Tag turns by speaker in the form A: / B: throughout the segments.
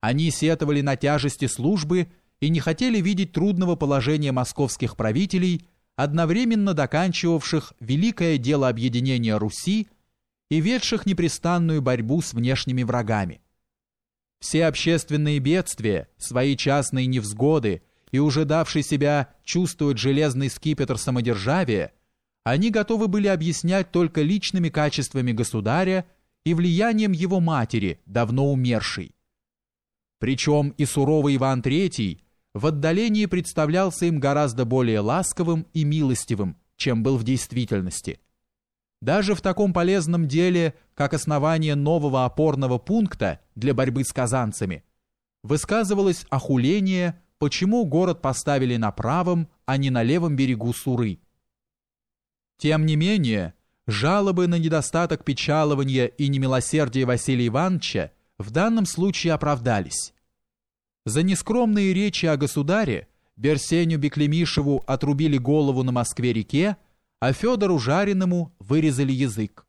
A: Они сетовали на тяжести службы и не хотели видеть трудного положения московских правителей, одновременно доканчивавших великое дело объединения Руси и ведших непрестанную борьбу с внешними врагами. Все общественные бедствия, свои частные невзгоды и уже давший себя чувствовать железный скипетр самодержавия, они готовы были объяснять только личными качествами государя и влиянием его матери, давно умершей. Причем и суровый Иван III в отдалении представлялся им гораздо более ласковым и милостивым, чем был в действительности. Даже в таком полезном деле, как основание нового опорного пункта для борьбы с казанцами, высказывалось охуление, почему город поставили на правом, а не на левом берегу Суры. Тем не менее, жалобы на недостаток печалования и немилосердие Василия Ивановича в данном случае оправдались. За нескромные речи о государе Берсеню Беклемишеву отрубили голову на Москве-реке, а Федору Жариному вырезали язык.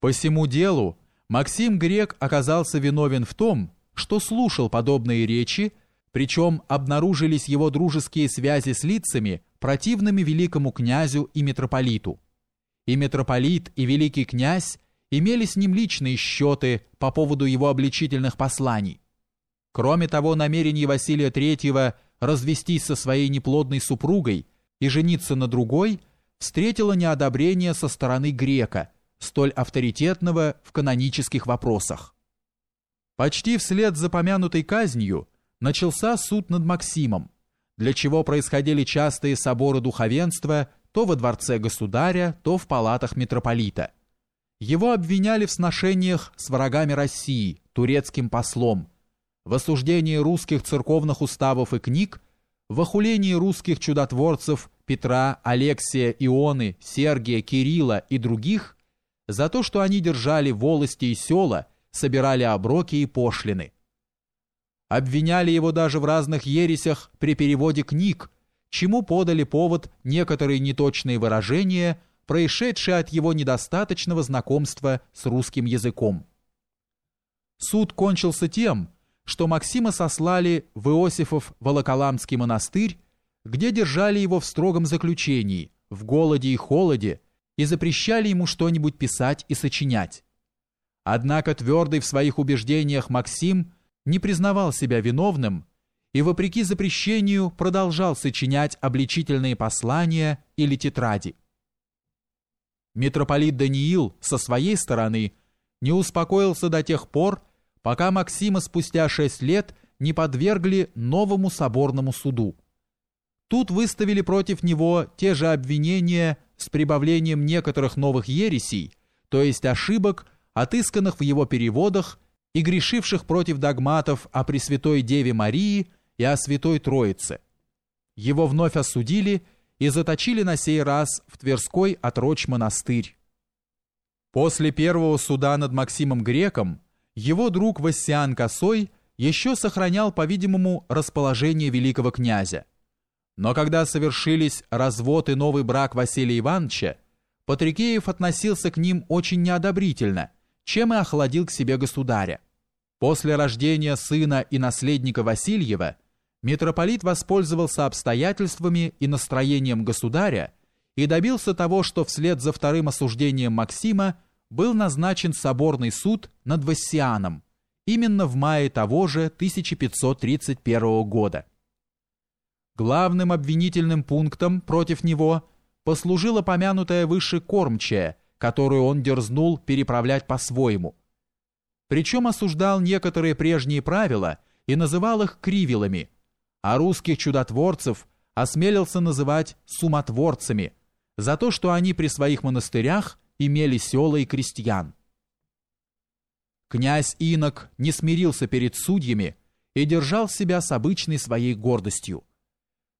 A: По всему делу Максим Грек оказался виновен в том, что слушал подобные речи, причем обнаружились его дружеские связи с лицами, противными великому князю и митрополиту. И митрополит, и великий князь имели с ним личные счеты по поводу его обличительных посланий. Кроме того, намерение Василия III развестись со своей неплодной супругой и жениться на другой встретило неодобрение со стороны грека, столь авторитетного в канонических вопросах. Почти вслед за помянутой казнью начался суд над Максимом, для чего происходили частые соборы духовенства то во дворце государя, то в палатах митрополита. Его обвиняли в сношениях с врагами России, турецким послом, в осуждении русских церковных уставов и книг, в охулении русских чудотворцев Петра, Алексия, Ионы, Сергия, Кирилла и других за то, что они держали волости и села, собирали оброки и пошлины. Обвиняли его даже в разных ересях при переводе книг, чему подали повод некоторые неточные выражения, происшедшие от его недостаточного знакомства с русским языком. Суд кончился тем, что Максима сослали в Иосифов Волоколамский монастырь, где держали его в строгом заключении, в голоде и холоде, и запрещали ему что-нибудь писать и сочинять. Однако твердый в своих убеждениях Максим не признавал себя виновным и, вопреки запрещению, продолжал сочинять обличительные послания или тетради. Митрополит Даниил со своей стороны не успокоился до тех пор, пока Максима спустя шесть лет не подвергли новому соборному суду. Тут выставили против него те же обвинения с прибавлением некоторых новых ересей, то есть ошибок, отысканных в его переводах и грешивших против догматов о Пресвятой Деве Марии и о Святой Троице. Его вновь осудили и заточили на сей раз в Тверской отрочь монастырь. После первого суда над Максимом Греком его друг Вассиан Косой еще сохранял, по-видимому, расположение великого князя. Но когда совершились развод и новый брак Василия Ивановича, Патрикеев относился к ним очень неодобрительно, чем и охладил к себе государя. После рождения сына и наследника Васильева митрополит воспользовался обстоятельствами и настроением государя и добился того, что вслед за вторым осуждением Максима был назначен соборный суд над Вассианом именно в мае того же 1531 года. Главным обвинительным пунктом против него послужила помянутая выше кормчая, которую он дерзнул переправлять по-своему – причем осуждал некоторые прежние правила и называл их кривилами, а русских чудотворцев осмелился называть сумотворцами за то, что они при своих монастырях имели села и крестьян. Князь Инок не смирился перед судьями и держал себя с обычной своей гордостью.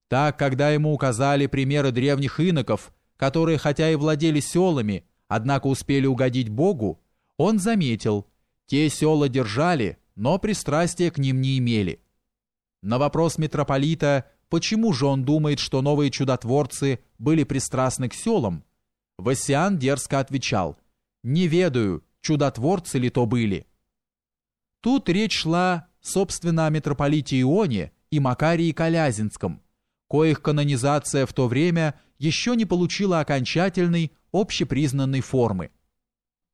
A: Так, когда ему указали примеры древних иноков, которые хотя и владели селами, однако успели угодить Богу, он заметил – те села держали, но пристрастия к ним не имели. На вопрос митрополита, почему же он думает, что новые чудотворцы были пристрастны к селам, Васиан дерзко отвечал, «Не ведаю, чудотворцы ли то были». Тут речь шла собственно, о митрополите Ионе и Макарии Колязинском, коих канонизация в то время еще не получила окончательной, общепризнанной формы,